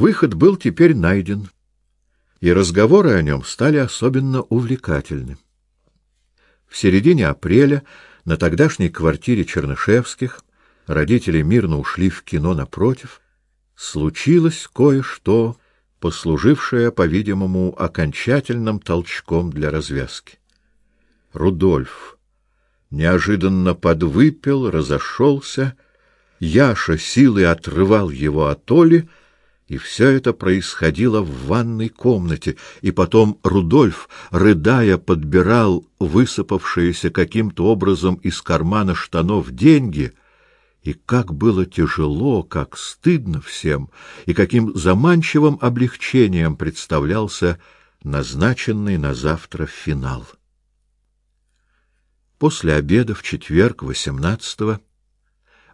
Выход был теперь найден, и разговоры о нем стали особенно увлекательны. В середине апреля на тогдашней квартире Чернышевских родители мирно ушли в кино напротив. Случилось кое-что, послужившее, по-видимому, окончательным толчком для развязки. Рудольф неожиданно подвыпил, разошелся, Яша силой отрывал его от Оли, и все это происходило в ванной комнате, и потом Рудольф, рыдая, подбирал высыпавшиеся каким-то образом из кармана штанов деньги, и как было тяжело, как стыдно всем, и каким заманчивым облегчением представлялся назначенный на завтра финал. После обеда в четверг, восемнадцатого,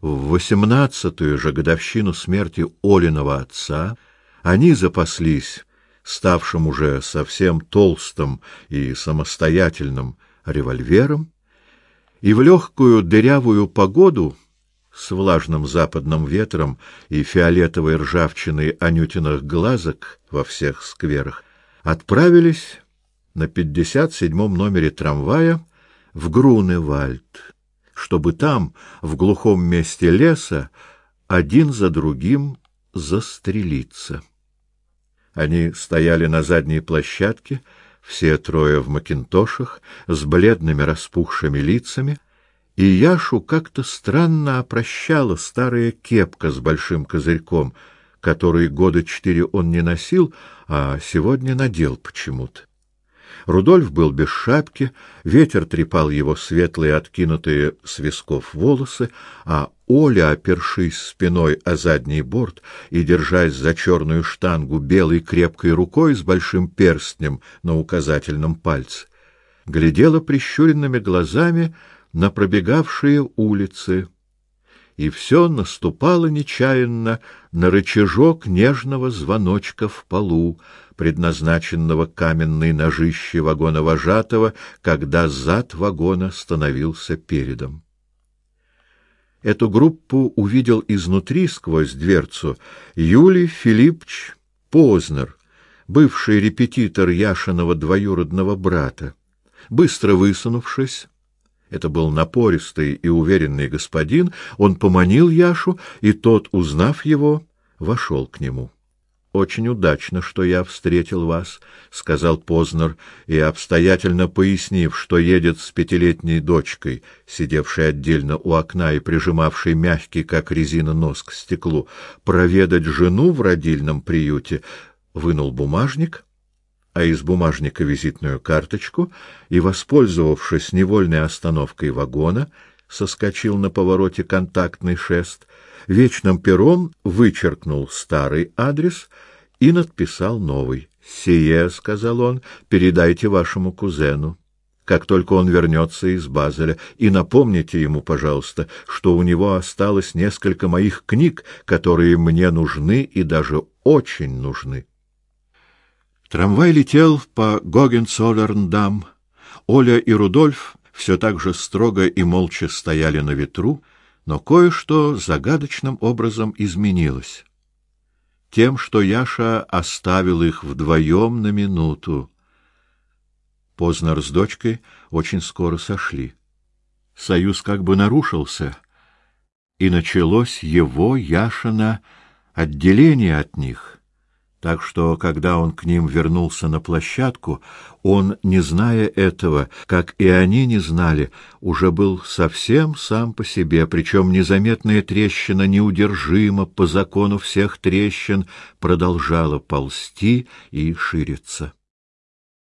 в восемнадцатую же годовщину смерти Олиного отца они запаслись ставшим уже совсем толстым и самостоятельным револьвером, и в легкую дырявую погоду с влажным западным ветром и фиолетовой ржавчиной анютиных глазок во всех скверах отправились на пятьдесят седьмом номере трамвая в Груневальд, чтобы там, в глухом месте леса, один за другим застрелиться. Они стояли на задней площадке, все трое в макинтошах, с бледными распухшими лицами, и Яшу как-то странно опрощала старая кепка с большим козырьком, который года четыре он не носил, а сегодня надел почему-то. Рудольф был без шапки, ветер трепал его светлые откинутые с висков волосы, а Оля, опершись спиной о задний борт и держась за черную штангу белой крепкой рукой с большим перстнем на указательном пальце, глядела прищуренными глазами на пробегавшие улицы, и все наступало нечаянно на рычажок нежного звоночка в полу, предназначенного каменной ножище вагона вожатого, когда зад вагона становился передом. Эту группу увидел изнутри сквозь дверцу Юлий Филиппович Познер, бывший репетитор Яшиного двоюродного брата. Быстро высунувшись, это был напористый и уверенный господин, он поманил Яшу, и тот, узнав его, вошел к нему. Очень удачно, что я встретил вас, сказал Познер, и обстоятельно пояснив, что едет с пятилетней дочкой, сидевшей отдельно у окна и прижимавшей мягкий, как резина, нос к стеклу, проведать жену в родильном приюте, вынул бумажник, а из бумажника визитную карточку и, воспользовавшись невольной остановкой вагона, соскочил на повороте контактный шест вечным пером вычеркнул старый адрес и надписал новый. «Сие», — сказал он, — «передайте вашему кузену, как только он вернется из Базеля, и напомните ему, пожалуйста, что у него осталось несколько моих книг, которые мне нужны и даже очень нужны». Трамвай летел по Гогенцоллерндам. Оля и Рудольф все так же строго и молча стояли на ветру, но кое-что загадочным образом изменилось. Тем, что Яша оставил их вдвоем на минуту. Познер с дочкой очень скоро сошли. Союз как бы нарушился, и началось его, Яшина, отделение от них — так что, когда он к ним вернулся на площадку, он, не зная этого, как и они не знали, уже был совсем сам по себе, причем незаметная трещина неудержимо по закону всех трещин продолжала ползти и шириться.